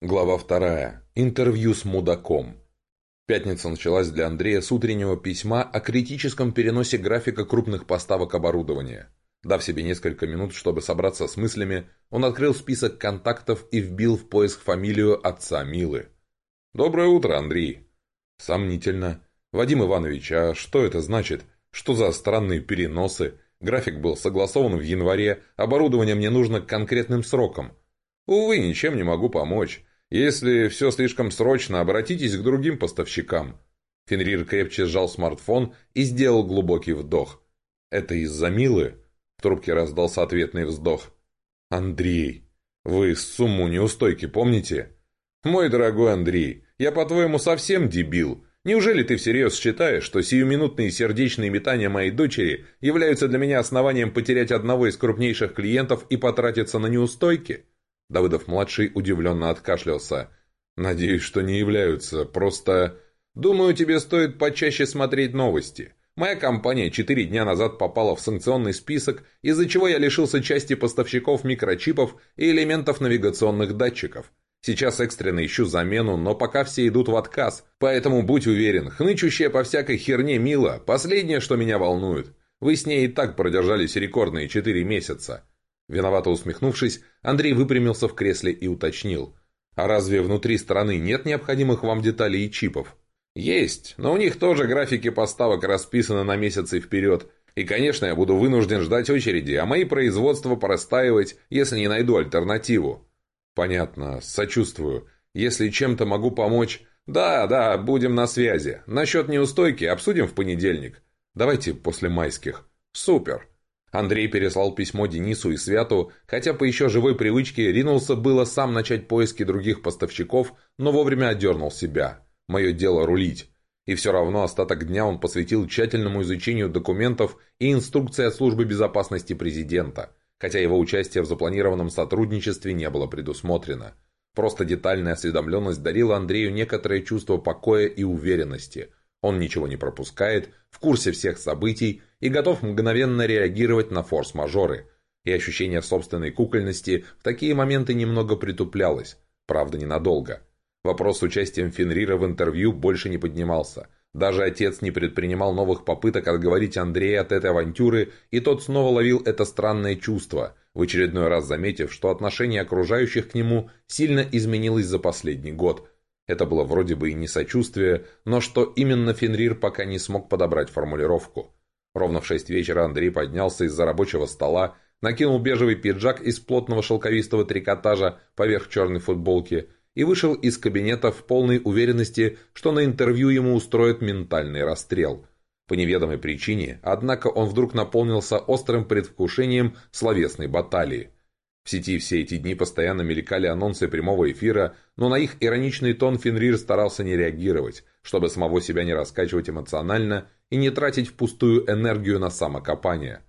Глава вторая. Интервью с мудаком. Пятница началась для Андрея с утреннего письма о критическом переносе графика крупных поставок оборудования. Дав себе несколько минут, чтобы собраться с мыслями, он открыл список контактов и вбил в поиск фамилию отца Милы. «Доброе утро, Андрей!» «Сомнительно. Вадим Иванович, а что это значит? Что за странные переносы? График был согласован в январе, оборудование мне нужно к конкретным срокам. Увы, ничем не могу помочь. Если все слишком срочно, обратитесь к другим поставщикам». Фенрир крепче сжал смартфон и сделал глубокий вдох. «Это из-за Милы?» В трубке раздался ответный вздох. «Андрей, вы сумму неустойки помните?» «Мой дорогой Андрей, я, по-твоему, совсем дебил? Неужели ты всерьез считаешь, что сиюминутные сердечные метания моей дочери являются для меня основанием потерять одного из крупнейших клиентов и потратиться на неустойки?» Давыдов-младший удивленно откашлялся. «Надеюсь, что не являются. Просто... Думаю, тебе стоит почаще смотреть новости. Моя компания четыре дня назад попала в санкционный список, из-за чего я лишился части поставщиков микрочипов и элементов навигационных датчиков. Сейчас экстренно ищу замену, но пока все идут в отказ. Поэтому будь уверен, хнычущая по всякой херне Мила – последнее, что меня волнует. Вы с ней и так продержались рекордные четыре месяца. Виновато усмехнувшись, Андрей выпрямился в кресле и уточнил. «А разве внутри страны нет необходимых вам деталей и чипов?» «Есть, но у них тоже графики поставок расписаны на месяцы вперед. И, конечно, я буду вынужден ждать очереди, а мои производства простаивать, если не найду альтернативу». «Понятно, сочувствую. Если чем-то могу помочь...» «Да, да, будем на связи. Насчет неустойки обсудим в понедельник. Давайте после майских». «Супер». Андрей переслал письмо Денису и Святу, хотя по еще живой привычке ринулся было сам начать поиски других поставщиков, но вовремя отдернул себя. «Мое дело рулить». И все равно остаток дня он посвятил тщательному изучению документов и инструкций от службы безопасности президента, хотя его участие в запланированном сотрудничестве не было предусмотрено. Просто детальная осведомленность дарила Андрею некоторое чувство покоя и уверенности – он ничего не пропускает, в курсе всех событий и готов мгновенно реагировать на форс-мажоры. И ощущение собственной кукольности в такие моменты немного притуплялось, правда ненадолго. Вопрос с участием Фенрира в интервью больше не поднимался. Даже отец не предпринимал новых попыток отговорить Андрея от этой авантюры, и тот снова ловил это странное чувство, в очередной раз заметив, что отношение окружающих к нему сильно изменилось за последний год – это было вроде бы и не сочувствие, но что именно Фенрир пока не смог подобрать формулировку. Ровно в шесть вечера Андрей поднялся из-за рабочего стола, накинул бежевый пиджак из плотного шелковистого трикотажа поверх черной футболки и вышел из кабинета в полной уверенности, что на интервью ему устроят ментальный расстрел. По неведомой причине, однако он вдруг наполнился острым предвкушением словесной баталии – в сети все эти дни постоянно мелькали анонсы прямого эфира, но на их ироничный тон Фенрир старался не реагировать, чтобы самого себя не раскачивать эмоционально и не тратить впустую энергию на самокопание.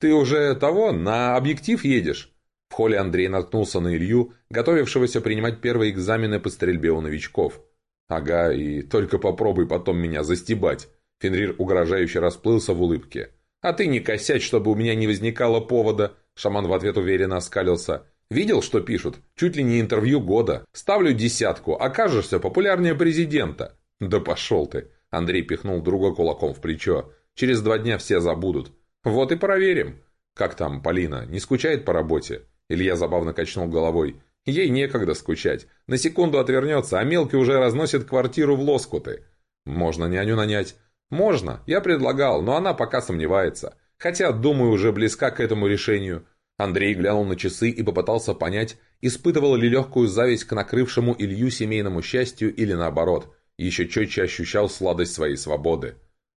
«Ты уже того, на объектив едешь?» В холле Андрей наткнулся на Илью, готовившегося принимать первые экзамены по стрельбе у новичков. «Ага, и только попробуй потом меня застебать». Фенрир угрожающе расплылся в улыбке. «А ты не косячь, чтобы у меня не возникало повода. Шаман в ответ уверенно оскалился. «Видел, что пишут? Чуть ли не интервью года. Ставлю десятку, окажешься популярнее президента». «Да пошел ты!» Андрей пихнул друга кулаком в плечо. «Через два дня все забудут». «Вот и проверим». «Как там, Полина, не скучает по работе?» Илья забавно качнул головой. «Ей некогда скучать. На секунду отвернется, а мелкий уже разносит квартиру в лоскуты». «Можно няню нанять?» «Можно. Я предлагал, но она пока сомневается. Хотя, думаю, уже близка к этому решению. Андрей глянул на часы и попытался понять, испытывал ли легкую зависть к накрывшему Илью семейному счастью или наоборот, еще четче ощущал сладость своей свободы.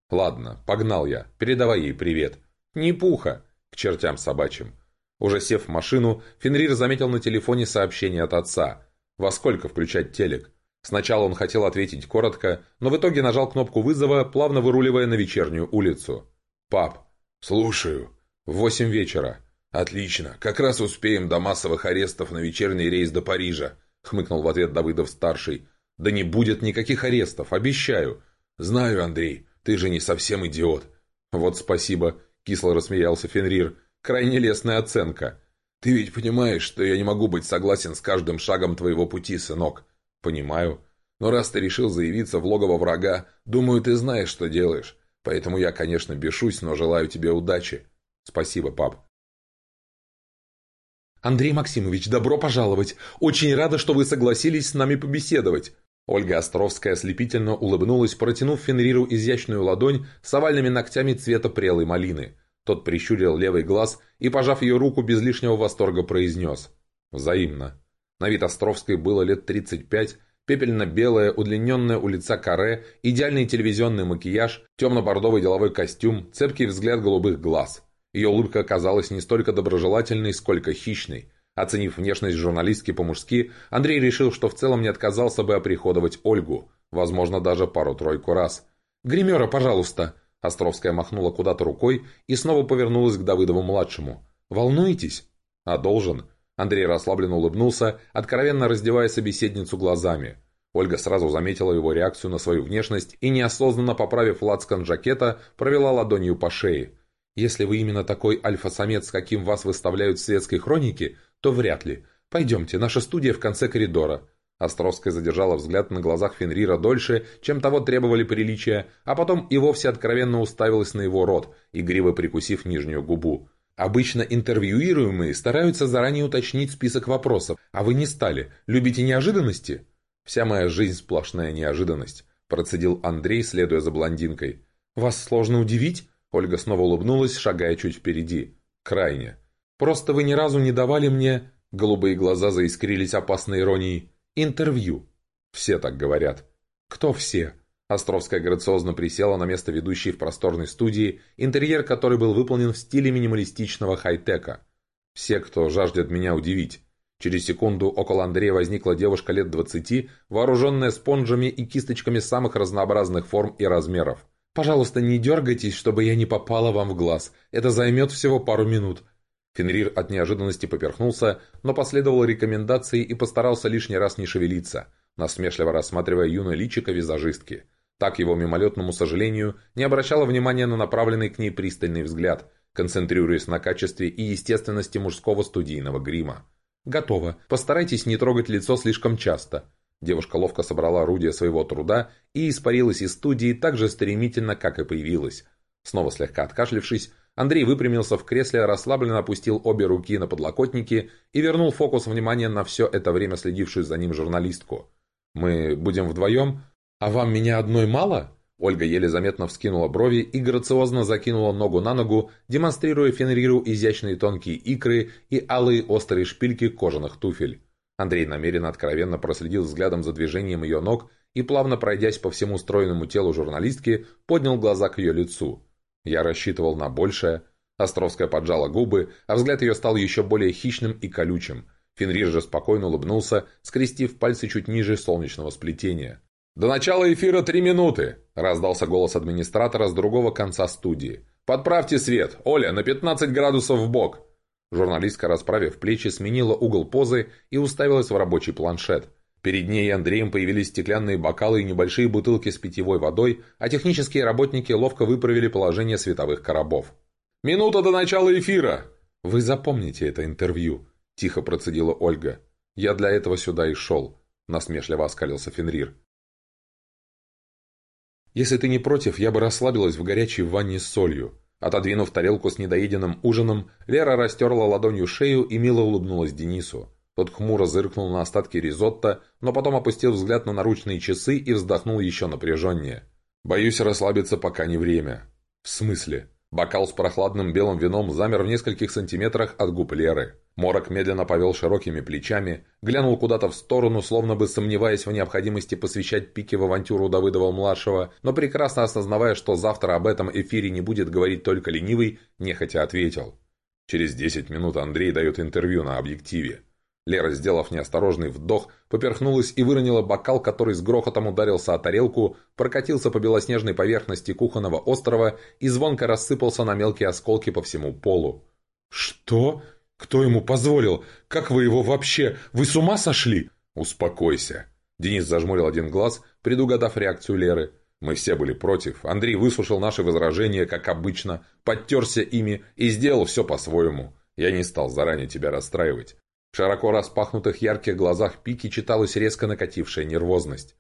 «Ладно, погнал я, передавай ей привет». «Не пуха!» К чертям собачьим. Уже сев в машину, Фенрир заметил на телефоне сообщение от отца. Во сколько включать телек? Сначала он хотел ответить коротко, но в итоге нажал кнопку вызова, плавно выруливая на вечернюю улицу. «Пап, «Слушаю. В восемь вечера. Отлично. Как раз успеем до массовых арестов на вечерний рейс до Парижа», — хмыкнул в ответ Давыдов-старший. «Да не будет никаких арестов, обещаю». «Знаю, Андрей. Ты же не совсем идиот». «Вот спасибо», — кисло рассмеялся Фенрир. «Крайне лестная оценка». «Ты ведь понимаешь, что я не могу быть согласен с каждым шагом твоего пути, сынок?» «Понимаю. Но раз ты решил заявиться в логово врага, думаю, ты знаешь, что делаешь. Поэтому я, конечно, бешусь, но желаю тебе удачи. Спасибо, пап». «Андрей Максимович, добро пожаловать! Очень рада, что вы согласились с нами побеседовать!» Ольга Островская ослепительно улыбнулась, протянув Фенриру изящную ладонь с овальными ногтями цвета прелой малины. Тот прищурил левый глаз и, пожав ее руку, без лишнего восторга произнес. «Взаимно». На вид Островской было лет 35, пепельно-белое, удлиненное у лица каре, идеальный телевизионный макияж, темно-бордовый деловой костюм, цепкий взгляд голубых глаз. Ее улыбка оказалась не столько доброжелательной, сколько хищной. Оценив внешность журналистки по-мужски, Андрей решил, что в целом не отказался бы оприходовать Ольгу. Возможно, даже пару-тройку раз. «Гримера, пожалуйста!» Островская махнула куда-то рукой и снова повернулась к Давыдову-младшему. «Волнуетесь?» «А должен». Андрей расслабленно улыбнулся, откровенно раздевая собеседницу глазами. Ольга сразу заметила его реакцию на свою внешность и, неосознанно поправив лацкан жакета, провела ладонью по шее. Если вы именно такой альфа-самец, каким вас выставляют в светской хронике, то вряд ли. Пойдемте, наша студия в конце коридора». Островская задержала взгляд на глазах Фенрира дольше, чем того требовали приличия, а потом и вовсе откровенно уставилась на его рот, игриво прикусив нижнюю губу. «Обычно интервьюируемые стараются заранее уточнить список вопросов, а вы не стали. Любите неожиданности?» «Вся моя жизнь сплошная неожиданность», – процедил Андрей, следуя за блондинкой. «Вас сложно удивить?» Ольга снова улыбнулась, шагая чуть впереди. Крайне. «Просто вы ни разу не давали мне...» Голубые глаза заискрились опасной иронией. «Интервью». «Все так говорят». «Кто все?» Островская грациозно присела на место ведущей в просторной студии, интерьер которой был выполнен в стиле минималистичного хай-тека. «Все, кто жаждет меня удивить». Через секунду около Андрея возникла девушка лет двадцати, вооруженная спонжами и кисточками самых разнообразных форм и размеров. «Пожалуйста, не дергайтесь, чтобы я не попала вам в глаз. Это займет всего пару минут». Фенрир от неожиданности поперхнулся, но последовал рекомендации и постарался лишний раз не шевелиться, насмешливо рассматривая юное личико визажистки. Так его мимолетному сожалению не обращала внимания на направленный к ней пристальный взгляд, концентрируясь на качестве и естественности мужского студийного грима. «Готово. Постарайтесь не трогать лицо слишком часто», Девушка ловко собрала орудие своего труда и испарилась из студии так же стремительно, как и появилась. Снова слегка откашлившись, Андрей выпрямился в кресле, расслабленно опустил обе руки на подлокотники и вернул фокус внимания на все это время следившую за ним журналистку. «Мы будем вдвоем? А вам меня одной мало?» Ольга еле заметно вскинула брови и грациозно закинула ногу на ногу, демонстрируя Фенриру изящные тонкие икры и алые острые шпильки кожаных туфель. Андрей намеренно откровенно проследил взглядом за движением ее ног и, плавно пройдясь по всему стройному телу журналистки, поднял глаза к ее лицу. Я рассчитывал на большее. Островская поджала губы, а взгляд ее стал еще более хищным и колючим. Фенрир же спокойно улыбнулся, скрестив пальцы чуть ниже солнечного сплетения. «До начала эфира три минуты!» – раздался голос администратора с другого конца студии. «Подправьте свет! Оля, на 15 градусов в бок!» Журналистка, расправив плечи, сменила угол позы и уставилась в рабочий планшет. Перед ней и Андреем появились стеклянные бокалы и небольшие бутылки с питьевой водой, а технические работники ловко выправили положение световых коробов. «Минута до начала эфира!» «Вы запомните это интервью», – тихо процедила Ольга. «Я для этого сюда и шел», – насмешливо оскалился Фенрир. «Если ты не против, я бы расслабилась в горячей ванне с солью», Отодвинув тарелку с недоеденным ужином, Лера растерла ладонью шею и мило улыбнулась Денису. Тот хмуро зыркнул на остатки ризотто, но потом опустил взгляд на наручные часы и вздохнул еще напряженнее. «Боюсь расслабиться, пока не время». «В смысле?» Бокал с прохладным белым вином замер в нескольких сантиметрах от губ Леры. Морок медленно повел широкими плечами, глянул куда-то в сторону, словно бы сомневаясь в необходимости посвящать пике в авантюру Давыдова-младшего, но прекрасно осознавая, что завтра об этом эфире не будет говорить только ленивый, нехотя ответил. Через десять минут Андрей дает интервью на объективе. Лера, сделав неосторожный вдох, поперхнулась и выронила бокал, который с грохотом ударился о тарелку, прокатился по белоснежной поверхности кухонного острова и звонко рассыпался на мелкие осколки по всему полу. «Что? Кто ему позволил? Как вы его вообще? Вы с ума сошли?» «Успокойся». Денис зажмурил один глаз, предугадав реакцию Леры. Мы все были против. Андрей выслушал наши возражения, как обычно, подтерся ими и сделал все по-своему. Я не стал заранее тебя расстраивать. В широко распахнутых ярких глазах Пики читалась резко накатившая нервозность.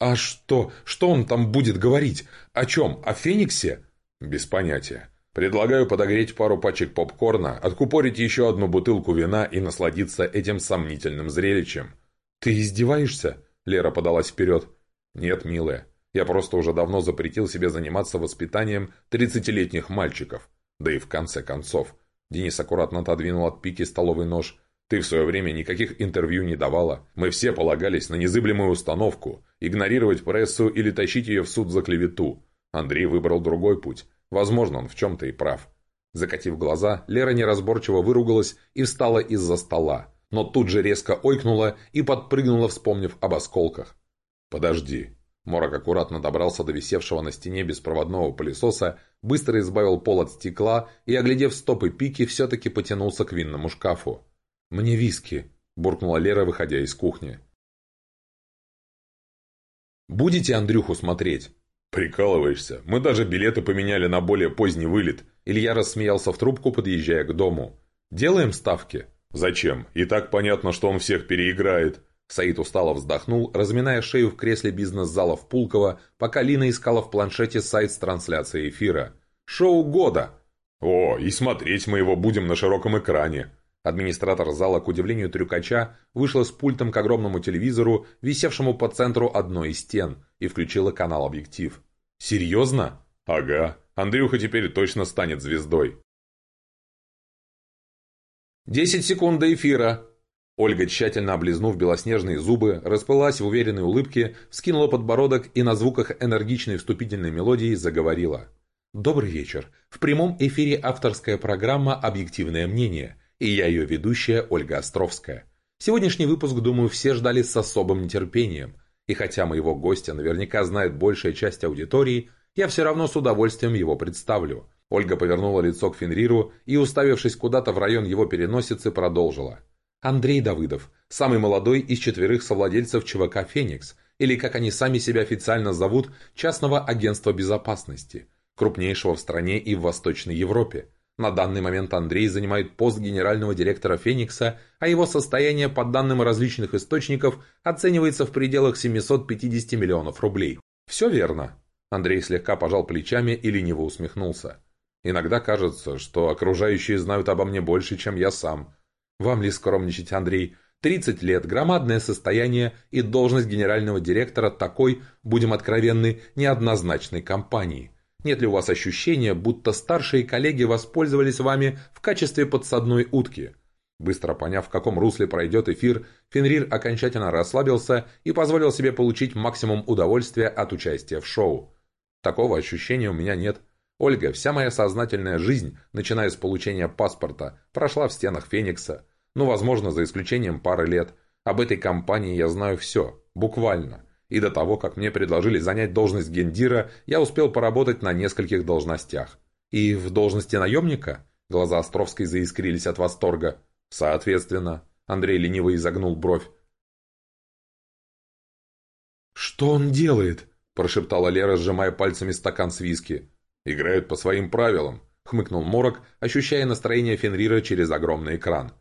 «А что? Что он там будет говорить? О чем? О Фениксе?» «Без понятия. Предлагаю подогреть пару пачек попкорна, откупорить еще одну бутылку вина и насладиться этим сомнительным зрелищем». «Ты издеваешься?» Лера подалась вперед. «Нет, милая. Я просто уже давно запретил себе заниматься воспитанием тридцатилетних мальчиков. Да и в конце концов». Денис аккуратно отодвинул от пики столовый нож. Ты в свое время никаких интервью не давала. Мы все полагались на незыблемую установку, игнорировать прессу или тащить ее в суд за клевету. Андрей выбрал другой путь. Возможно, он в чем-то и прав. Закатив глаза, Лера неразборчиво выругалась и встала из-за стола, но тут же резко ойкнула и подпрыгнула, вспомнив об осколках. «Подожди». Морок аккуратно добрался до висевшего на стене беспроводного пылесоса, быстро избавил пол от стекла и, оглядев стопы пики, все-таки потянулся к винному шкафу. «Мне виски», – буркнула Лера, выходя из кухни. «Будете Андрюху смотреть?» «Прикалываешься. Мы даже билеты поменяли на более поздний вылет». Илья рассмеялся в трубку, подъезжая к дому. «Делаем ставки?» «Зачем? И так понятно, что он всех переиграет». Саид устало вздохнул, разминая шею в кресле бизнес-зала в Пулково, пока Лина искала в планшете сайт с трансляцией эфира. «Шоу года!» «О, и смотреть мы его будем на широком экране!» Администратор зала, к удивлению трюкача, вышла с пультом к огромному телевизору, висевшему по центру одной из стен, и включила канал-объектив. «Серьезно?» «Ага. Андрюха теперь точно станет звездой». «Десять секунд до эфира!» Ольга, тщательно облизнув белоснежные зубы, расплылась в уверенной улыбке, вскинула подбородок и на звуках энергичной вступительной мелодии заговорила. «Добрый вечер. В прямом эфире авторская программа «Объективное мнение» и я ее ведущая Ольга Островская. Сегодняшний выпуск, думаю, все ждали с особым нетерпением, и хотя моего гостя наверняка знает большая часть аудитории, я все равно с удовольствием его представлю. Ольга повернула лицо к Фенриру и, уставившись куда-то в район его переносицы, продолжила. Андрей Давыдов, самый молодой из четверых совладельцев ЧВК «Феникс», или, как они сами себя официально зовут, частного агентства безопасности, крупнейшего в стране и в Восточной Европе. На данный момент Андрей занимает пост генерального директора «Феникса», а его состояние, по данным различных источников, оценивается в пределах 750 миллионов рублей. Все верно. Андрей слегка пожал плечами и лениво усмехнулся. Иногда кажется, что окружающие знают обо мне больше, чем я сам. Вам ли скромничать, Андрей? 30 лет, громадное состояние и должность генерального директора такой, будем откровенны, неоднозначной компании. Нет ли у вас ощущения, будто старшие коллеги воспользовались вами в качестве подсадной утки? Быстро поняв, в каком русле пройдет эфир, Фенрир окончательно расслабился и позволил себе получить максимум удовольствия от участия в шоу. Такого ощущения у меня нет. Ольга, вся моя сознательная жизнь, начиная с получения паспорта, прошла в стенах Феникса. Ну, возможно, за исключением пары лет. Об этой компании я знаю все. Буквально и до того, как мне предложили занять должность гендира, я успел поработать на нескольких должностях. И в должности наемника? Глаза Островской заискрились от восторга. Соответственно, Андрей лениво изогнул бровь. «Что он делает?» – прошептала Лера, сжимая пальцами стакан с виски. «Играют по своим правилам», – хмыкнул Морок, ощущая настроение Фенрира через огромный экран.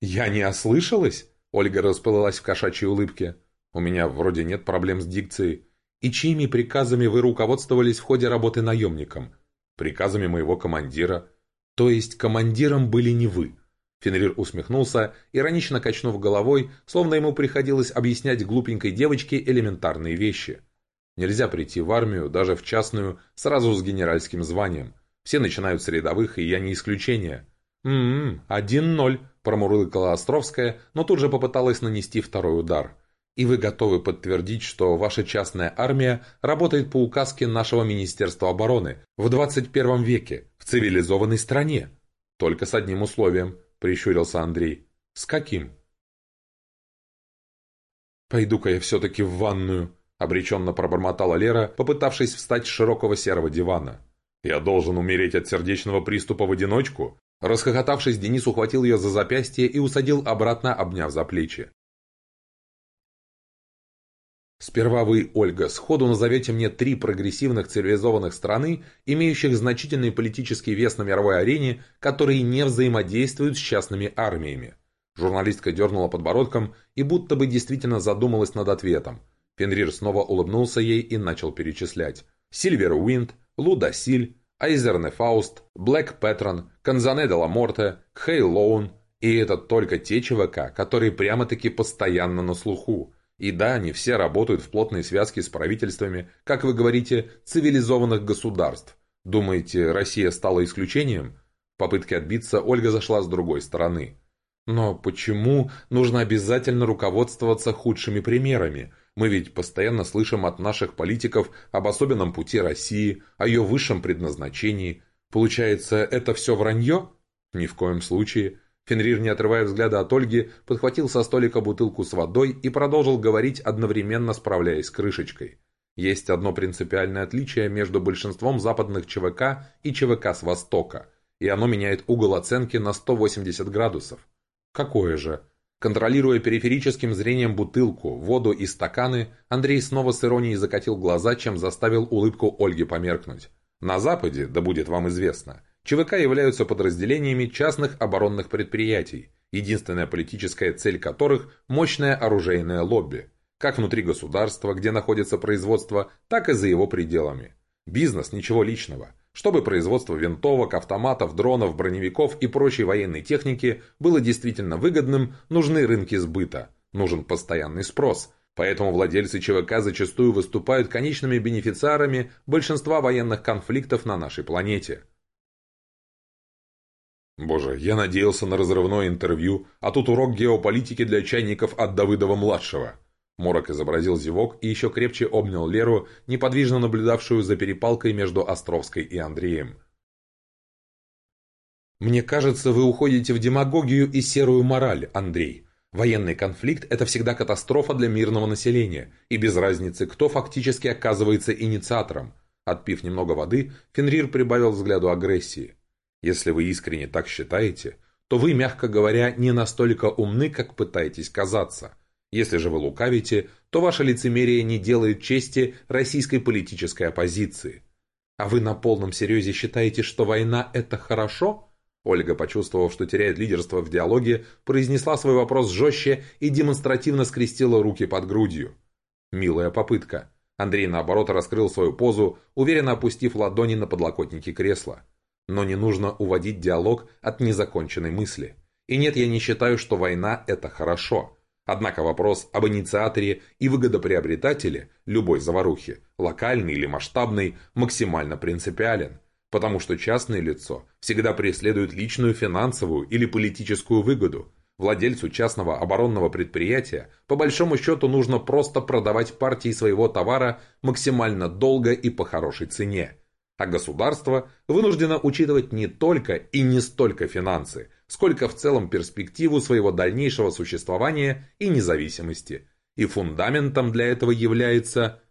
«Я не ослышалась?» Ольга расплылась в кошачьей улыбке. «У меня вроде нет проблем с дикцией. И чьими приказами вы руководствовались в ходе работы наемником? Приказами моего командира. То есть командиром были не вы?» Фенрир усмехнулся, иронично качнув головой, словно ему приходилось объяснять глупенькой девочке элементарные вещи. Нельзя прийти в армию, даже в частную, сразу с генеральским званием. Все начинают с рядовых, и я не исключение. «М-м, один ноль», – промурлыкала Островская, но тут же попыталась нанести второй удар. «И вы готовы подтвердить, что ваша частная армия работает по указке нашего Министерства обороны в 21 веке, в цивилизованной стране?» «Только с одним условием», – прищурился Андрей. «С каким?» «Пойду-ка я все-таки в ванную», – обреченно пробормотала Лера, попытавшись встать с широкого серого дивана. «Я должен умереть от сердечного приступа в одиночку?» Расхохотавшись, Денис ухватил ее за запястье и усадил обратно, обняв за плечи. Сперва вы, Ольга, сходу назовете мне три прогрессивных цивилизованных страны, имеющих значительный политический вес на мировой арене, которые не взаимодействуют с частными армиями. Журналистка дернула подбородком и будто бы действительно задумалась над ответом. Фенрир снова улыбнулся ей и начал перечислять. Сильвер Уинд, Луда Силь, Айзерне Фауст, Блэк Петрон, Канзане де ла Морте, Хей Лоун. И это только те ЧВК, которые прямо-таки постоянно на слуху. И да, они все работают в плотной связке с правительствами, как вы говорите, цивилизованных государств. Думаете, Россия стала исключением? В попытке отбиться Ольга зашла с другой стороны. Но почему нужно обязательно руководствоваться худшими примерами? Мы ведь постоянно слышим от наших политиков об особенном пути России, о ее высшем предназначении. Получается, это все вранье? Ни в коем случае. Фенрир, не отрывая взгляда от Ольги, подхватил со столика бутылку с водой и продолжил говорить, одновременно справляясь с крышечкой. Есть одно принципиальное отличие между большинством западных ЧВК и ЧВК с Востока, и оно меняет угол оценки на 180 градусов. Какое же? Контролируя периферическим зрением бутылку, воду и стаканы, Андрей снова с иронией закатил глаза, чем заставил улыбку Ольги померкнуть. На Западе, да будет вам известно, ЧВК являются подразделениями частных оборонных предприятий, единственная политическая цель которых – мощное оружейное лобби, как внутри государства, где находится производство, так и за его пределами. Бизнес – ничего личного. Чтобы производство винтовок, автоматов, дронов, броневиков и прочей военной техники было действительно выгодным, нужны рынки сбыта, нужен постоянный спрос – Поэтому владельцы ЧВК зачастую выступают конечными бенефициарами большинства военных конфликтов на нашей планете. Боже, я надеялся на разрывное интервью, а тут урок геополитики для чайников от Давыдова-младшего. Морок изобразил зевок и еще крепче обнял Леру, неподвижно наблюдавшую за перепалкой между Островской и Андреем. «Мне кажется, вы уходите в демагогию и серую мораль, Андрей. Военный конфликт – это всегда катастрофа для мирного населения, и без разницы, кто фактически оказывается инициатором». Отпив немного воды, Фенрир прибавил взгляду агрессии. Если вы искренне так считаете, то вы, мягко говоря, не настолько умны, как пытаетесь казаться. Если же вы лукавите, то ваше лицемерие не делает чести российской политической оппозиции. А вы на полном серьезе считаете, что война – это хорошо? Ольга, почувствовав, что теряет лидерство в диалоге, произнесла свой вопрос жестче и демонстративно скрестила руки под грудью. Милая попытка. Андрей, наоборот, раскрыл свою позу, уверенно опустив ладони на подлокотники кресла. Но не нужно уводить диалог от незаконченной мысли. И нет, я не считаю, что война – это хорошо. Однако вопрос об инициаторе и выгодоприобретателе любой заварухи, локальный или масштабный, максимально принципиален. Потому что частное лицо всегда преследует личную финансовую или политическую выгоду. Владельцу частного оборонного предприятия по большому счету нужно просто продавать партии своего товара максимально долго и по хорошей цене а государство вынуждено учитывать не только и не столько финансы, сколько в целом перспективу своего дальнейшего существования и независимости. И фундаментом для этого является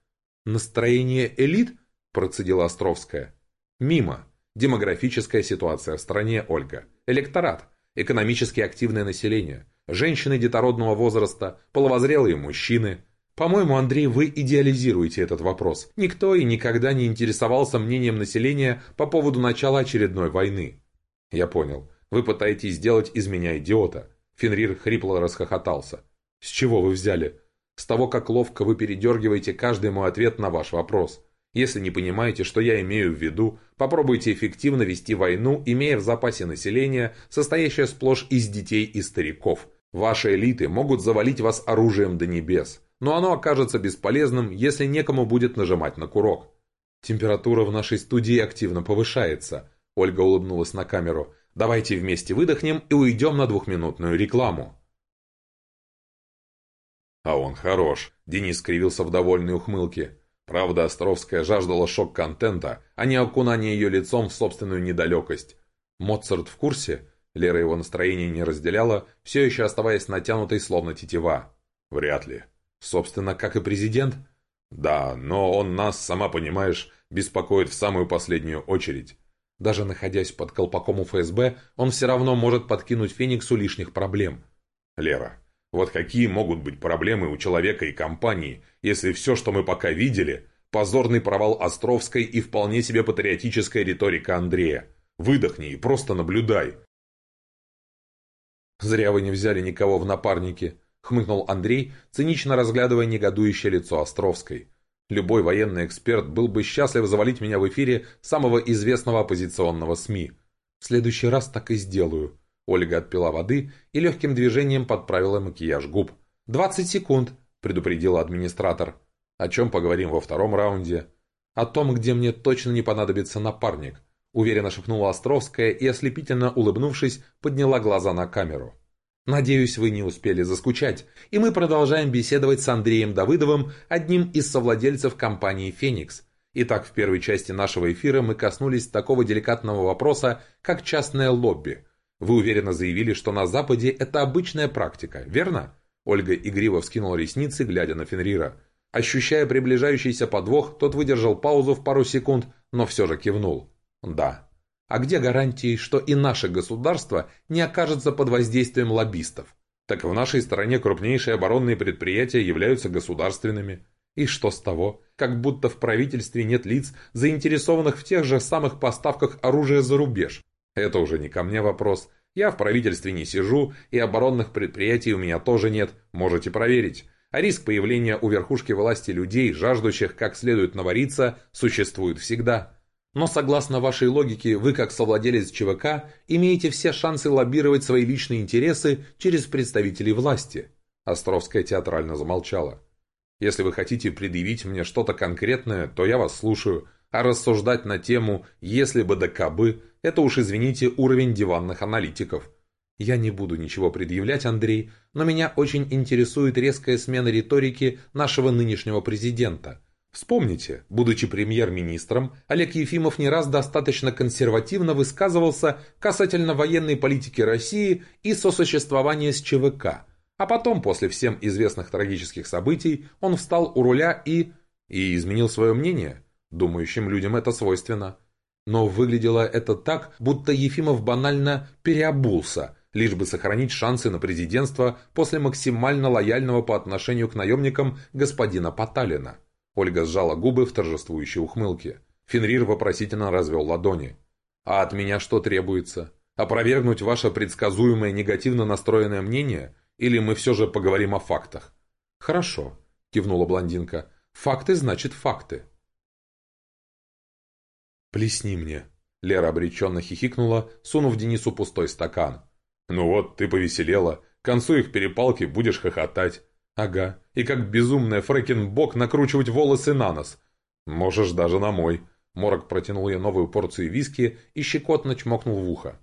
«настроение элит», процедила Островская. «Мимо. Демографическая ситуация в стране, Ольга. Электорат. Экономически активное население. Женщины детородного возраста, половозрелые мужчины – по-моему, Андрей, вы идеализируете этот вопрос. Никто и никогда не интересовался мнением населения по поводу начала очередной войны. Я понял. Вы пытаетесь сделать из меня идиота. Фенрир хрипло расхохотался. С чего вы взяли? С того, как ловко вы передергиваете каждый мой ответ на ваш вопрос. Если не понимаете, что я имею в виду, попробуйте эффективно вести войну, имея в запасе население, состоящее сплошь из детей и стариков. Ваши элиты могут завалить вас оружием до небес но оно окажется бесполезным, если некому будет нажимать на курок. Температура в нашей студии активно повышается. Ольга улыбнулась на камеру. Давайте вместе выдохнем и уйдем на двухминутную рекламу. А он хорош. Денис скривился в довольной ухмылке. Правда, Островская жаждала шок-контента, а не окунания ее лицом в собственную недалекость. Моцарт в курсе? Лера его настроение не разделяла, все еще оставаясь натянутой, словно тетива. Вряд ли. Собственно, как и президент. Да, но он нас, сама понимаешь, беспокоит в самую последнюю очередь. Даже находясь под колпаком у ФСБ, он все равно может подкинуть Фениксу лишних проблем. Лера, Вот какие могут быть проблемы у человека и компании, если все, что мы пока видели, позорный провал Островской и вполне себе патриотическая риторика Андрея. Выдохни и просто наблюдай. «Зря вы не взяли никого в напарники», — хмыкнул Андрей, цинично разглядывая негодующее лицо Островской. «Любой военный эксперт был бы счастлив завалить меня в эфире самого известного оппозиционного СМИ. В следующий раз так и сделаю». Ольга отпила воды и легким движением подправила макияж губ. «Двадцать секунд», — предупредила администратор. «О чем поговорим во втором раунде?» «О том, где мне точно не понадобится напарник», — уверенно шепнула Островская и, ослепительно улыбнувшись, подняла глаза на камеру. Надеюсь, вы не успели заскучать, и мы продолжаем беседовать с Андреем Давыдовым, одним из совладельцев компании «Феникс». Итак, в первой части нашего эфира мы коснулись такого деликатного вопроса, как частное лобби. Вы уверенно заявили, что на Западе это обычная практика, верно? Ольга игриво вскинула ресницы, глядя на Фенрира. Ощущая приближающийся подвох, тот выдержал паузу в пару секунд, но все же кивнул. «Да, а где гарантии, что и наше государство не окажется под воздействием лоббистов? Так в нашей стране крупнейшие оборонные предприятия являются государственными. И что с того? Как будто в правительстве нет лиц, заинтересованных в тех же самых поставках оружия за рубеж. Это уже не ко мне вопрос. Я в правительстве не сижу, и оборонных предприятий у меня тоже нет, можете проверить. А риск появления у верхушки власти людей, жаждущих как следует навариться, существует всегда. Но согласно вашей логике, вы как совладелец ЧВК имеете все шансы лоббировать свои личные интересы через представителей власти. Островская театрально замолчала. Если вы хотите предъявить мне что-то конкретное, то я вас слушаю, а рассуждать на тему «если бы да кабы» – это уж, извините, уровень диванных аналитиков. Я не буду ничего предъявлять, Андрей, но меня очень интересует резкая смена риторики нашего нынешнего президента – Вспомните, будучи премьер-министром, Олег Ефимов не раз достаточно консервативно высказывался касательно военной политики России и сосуществования с ЧВК, а потом, после всем известных трагических событий, он встал у руля и... и изменил свое мнение. Думающим людям это свойственно. Но выглядело это так, будто Ефимов банально переобулся, лишь бы сохранить шансы на президентство после максимально лояльного по отношению к наемникам господина Поталина. Ольга сжала губы в торжествующей ухмылке. Фенрир вопросительно развел ладони. «А от меня что требуется? Опровергнуть ваше предсказуемое негативно настроенное мнение? Или мы все же поговорим о фактах?» «Хорошо», — кивнула блондинка. «Факты значит факты». «Плесни мне», — Лера обреченно хихикнула, сунув Денису пустой стакан. «Ну вот, ты повеселела. К концу их перепалки будешь хохотать. Ага, и как безумная фрэкинбок накручивать волосы на нос. Можешь даже на мой. Морок протянул ей новую порцию виски и щекотно чмокнул в ухо.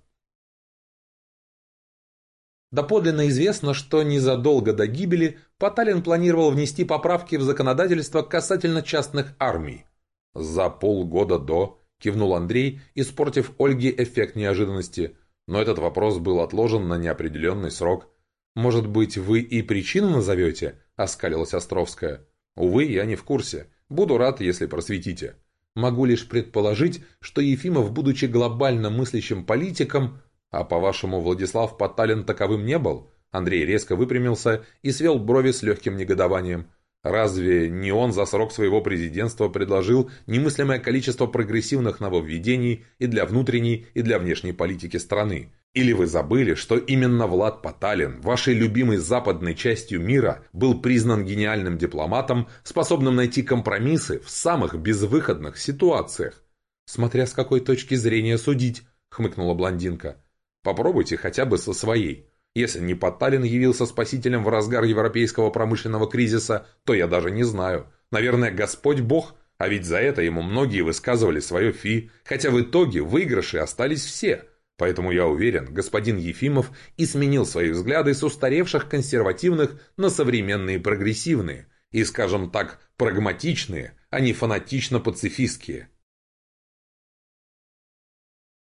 Доподлинно известно, что незадолго до гибели Поталин планировал внести поправки в законодательство касательно частных армий. «За полгода до», – кивнул Андрей, испортив Ольге эффект неожиданности, но этот вопрос был отложен на неопределенный срок – «Может быть, вы и причину назовете?» – оскалилась Островская. «Увы, я не в курсе. Буду рад, если просветите. Могу лишь предположить, что Ефимов, будучи глобально мыслящим политиком, а по-вашему Владислав Поталин таковым не был?» Андрей резко выпрямился и свел брови с легким негодованием. Разве не он за срок своего президентства предложил немыслимое количество прогрессивных нововведений и для внутренней, и для внешней политики страны? Или вы забыли, что именно Влад Поталин, вашей любимой западной частью мира, был признан гениальным дипломатом, способным найти компромиссы в самых безвыходных ситуациях? Смотря с какой точки зрения судить, хмыкнула блондинка. Попробуйте хотя бы со своей. Если не Поталин явился спасителем в разгар европейского промышленного кризиса, то я даже не знаю. Наверное, Господь Бог, а ведь за это ему многие высказывали свое фи, хотя в итоге выигрыши остались все – Поэтому я уверен, господин Ефимов и сменил свои взгляды с устаревших консервативных на современные прогрессивные и, скажем так, прагматичные, а не фанатично-пацифистские.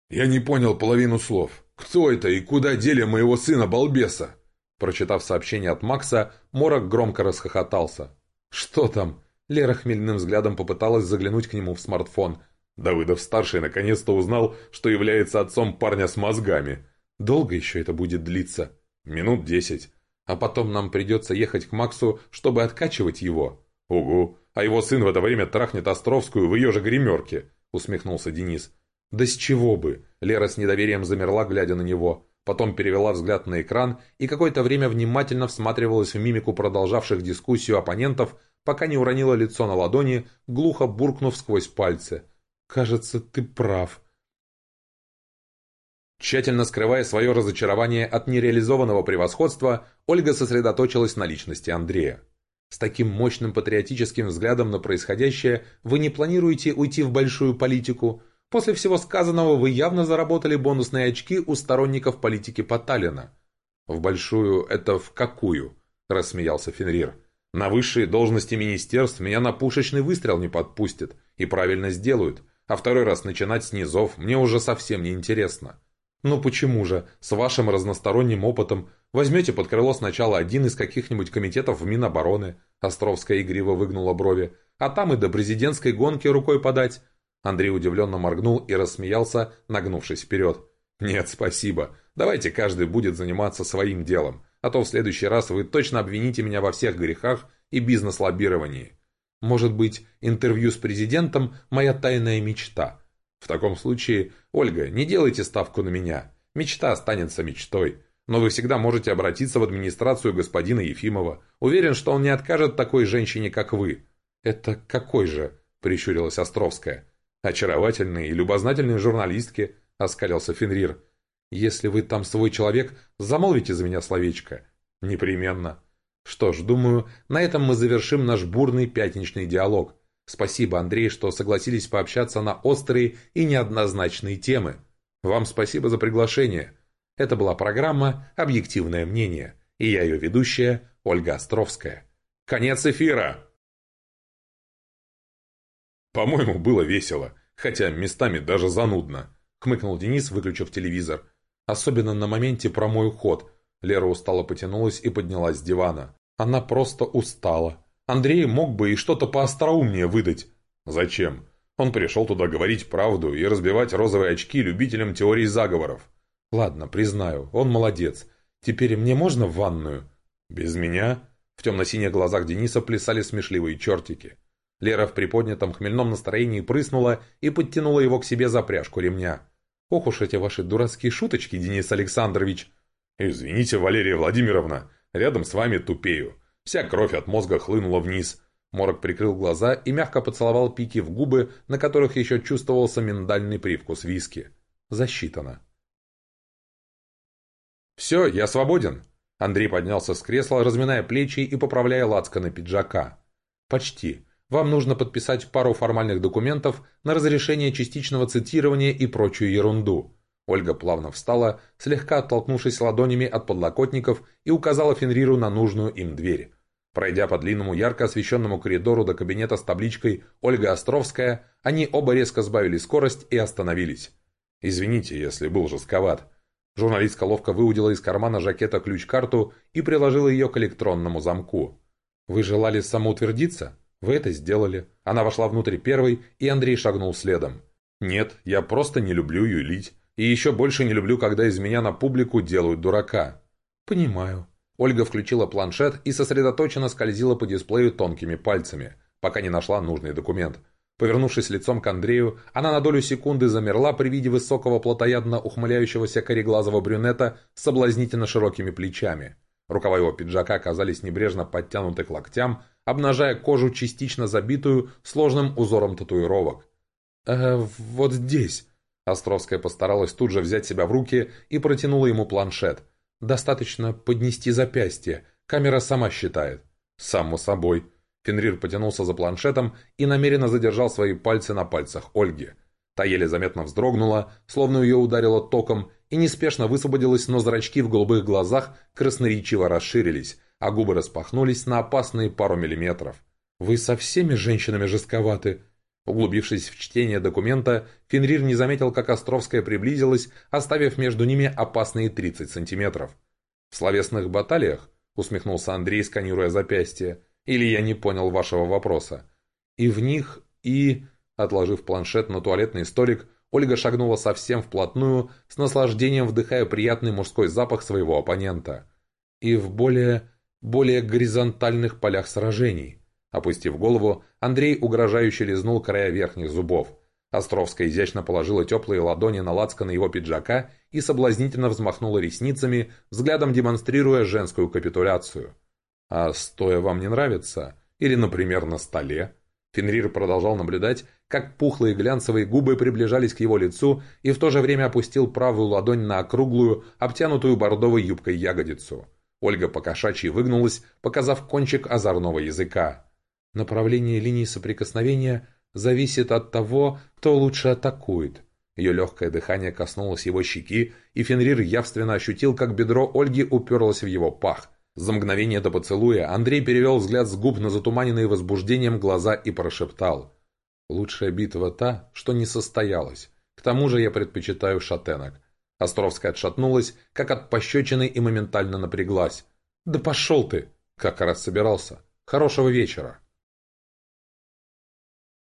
«Я не понял половину слов. Кто это и куда дели моего сына-балбеса?» Прочитав сообщение от Макса, Морок громко расхохотался. «Что там?» Лера хмельным взглядом попыталась заглянуть к нему в смартфон, Давыдов-старший наконец-то узнал, что является отцом парня с мозгами. Долго еще это будет длиться? Минут десять. А потом нам придется ехать к Максу, чтобы откачивать его». «Угу, а его сын в это время трахнет Островскую в ее же гримерке», усмехнулся Денис. «Да с чего бы?» Лера с недоверием замерла, глядя на него. Потом перевела взгляд на экран и какое-то время внимательно всматривалась в мимику продолжавших дискуссию оппонентов, пока не уронила лицо на ладони, глухо буркнув сквозь пальцы. «Кажется, ты прав». Тщательно скрывая свое разочарование от нереализованного превосходства, Ольга сосредоточилась на личности Андрея. С таким мощным патриотическим взглядом на происходящее вы не планируете уйти в большую политику. После всего сказанного вы явно заработали бонусные очки у сторонников политики Поталина. «В большую – это в какую?» – рассмеялся Фенрир. «На высшие должности министерств меня на пушечный выстрел не подпустят и правильно сделают, а второй раз начинать с низов мне уже совсем не интересно. «Ну почему же? С вашим разносторонним опытом возьмете под крыло сначала один из каких-нибудь комитетов в Минобороны». Островская игриво выгнула брови. «А там и до президентской гонки рукой подать». Андрей удивленно моргнул и рассмеялся, нагнувшись вперед. «Нет, спасибо. Давайте каждый будет заниматься своим делом, а то в следующий раз вы точно обвините меня во всех грехах и бизнес-лоббировании. Может быть, интервью с президентом – моя тайная мечта». В таком случае, Ольга, не делайте ставку на меня. Мечта останется мечтой. Но вы всегда можете обратиться в администрацию господина Ефимова. Уверен, что он не откажет такой женщине, как вы». «Это какой же?» – прищурилась Островская. «Очаровательной и любознательной журналистке», – оскалился Фенрир. «Если вы там свой человек, замолвите за меня словечко». «Непременно». «Что ж, думаю, на этом мы завершим наш бурный пятничный диалог. Спасибо, Андрей, что согласились пообщаться на острые и неоднозначные темы. Вам спасибо за приглашение. Это была программа «Объективное мнение» и я ее ведущая Ольга Островская. Конец эфира! «По-моему, было весело, хотя местами даже занудно», — хмыкнул Денис, выключив телевизор. «Особенно на моменте про мой уход». Лера устало потянулась и поднялась с дивана. Она просто устала. Андрей мог бы и что-то поостроумнее выдать. Зачем? Он пришел туда говорить правду и разбивать розовые очки любителям теорий заговоров. Ладно, признаю, он молодец. Теперь мне можно в ванную? Без меня? В темно-синих глазах Дениса плясали смешливые чертики. Лера в приподнятом хмельном настроении прыснула и подтянула его к себе за пряжку ремня. «Ох уж эти ваши дурацкие шуточки, Денис Александрович!» «Извините, Валерия Владимировна, рядом с вами тупею. Вся кровь от мозга хлынула вниз. Морок прикрыл глаза и мягко поцеловал Пики в губы, на которых еще чувствовался миндальный привкус виски. Засчитано. «Все, я свободен!» Андрей поднялся с кресла, разминая плечи и поправляя лацканы пиджака. «Почти. Вам нужно подписать пару формальных документов на разрешение частичного цитирования и прочую ерунду. Ольга плавно встала, слегка оттолкнувшись ладонями от подлокотников и указала Фенриру на нужную им дверь. Пройдя по длинному ярко освещенному коридору до кабинета с табличкой «Ольга Островская», они оба резко сбавили скорость и остановились. «Извините, если был жестковат». Журналистка ловко выудила из кармана жакета ключ-карту и приложила ее к электронному замку. «Вы желали самоутвердиться? Вы это сделали». Она вошла внутрь первой, и Андрей шагнул следом. «Нет, я просто не люблю юлить. И еще больше не люблю, когда из меня на публику делают дурака». «Понимаю». Ольга включила планшет и сосредоточенно скользила по дисплею тонкими пальцами, пока не нашла нужный документ. Повернувшись лицом к Андрею, она на долю секунды замерла при виде высокого плотоядно ухмыляющегося кореглазого брюнета с соблазнительно широкими плечами. Рукава его пиджака оказались небрежно подтянуты к локтям, обнажая кожу частично забитую сложным узором татуировок. «Э, вот здесь», Островская постаралась тут же взять себя в руки и протянула ему планшет. «Достаточно поднести запястье. Камера сама считает». «Само собой». Фенрир потянулся за планшетом и намеренно задержал свои пальцы на пальцах Ольги. Та еле заметно вздрогнула, словно ее ударило током, и неспешно высвободилась, но зрачки в голубых глазах красноречиво расширились, а губы распахнулись на опасные пару миллиметров. «Вы со всеми женщинами жестковаты», Углубившись в чтение документа, Фенрир не заметил, как Островская приблизилась, оставив между ними опасные 30 сантиметров. «В словесных баталиях?» — усмехнулся Андрей, сканируя запястье. «Или я не понял вашего вопроса?» «И в них, и...» Отложив планшет на туалетный столик, Ольга шагнула совсем вплотную, с наслаждением вдыхая приятный мужской запах своего оппонента. и в более, более горизонтальных полях сражений. Опустив голову, Андрей угрожающе лизнул края верхних зубов. Островская изящно положила теплые ладони на лацканы его пиджака и соблазнительно взмахнула ресницами, взглядом демонстрируя женскую капитуляцию. «А стоя вам не нравится? Или, например, на столе?» Фенрир продолжал наблюдать, как пухлые глянцевые губы приближались к его лицу и в то же время опустил правую ладонь на округлую, обтянутую бордовой юбкой ягодицу. Ольга покошачьи выгнулась, показав кончик озорного языка. Направление линии соприкосновения зависит от того, кто лучше атакует. Ее легкое дыхание коснулось его щеки, и Фенрир явственно ощутил, как бедро Ольги уперлось в его пах. За мгновение до поцелуя Андрей перевел взгляд с губ на затуманенные возбуждением глаза и прошептал. «Лучшая битва та, что не состоялась. К тому же я предпочитаю шатенок». Островская отшатнулась, как от пощечины и моментально напряглась. «Да пошел ты!» «Как раз собирался. Хорошего вечера!»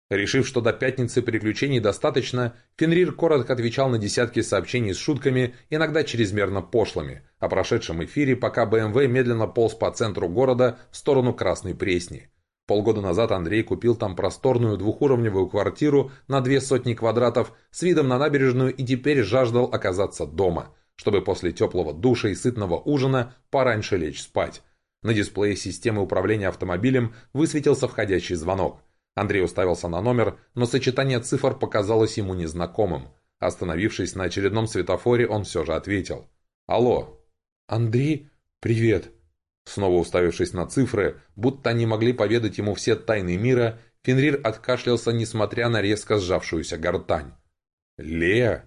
Решив, что до пятницы приключений достаточно, Фенрир коротко отвечал на десятки сообщений с шутками, иногда чрезмерно пошлыми, о прошедшем эфире, пока БМВ медленно полз по центру города в сторону Красной Пресни. Полгода назад Андрей купил там просторную двухуровневую квартиру на две сотни квадратов с видом на набережную и теперь жаждал оказаться дома, чтобы после теплого душа и сытного ужина пораньше лечь спать. На дисплее системы управления автомобилем высветился входящий звонок. Андрей уставился на номер, но сочетание цифр показалось ему незнакомым. Остановившись на очередном светофоре, он все же ответил. «Алло». «Андрей, привет». Снова уставившись на цифры, будто они могли поведать ему все тайны мира, Фенрир откашлялся, несмотря на резко сжавшуюся гортань. «Лея?»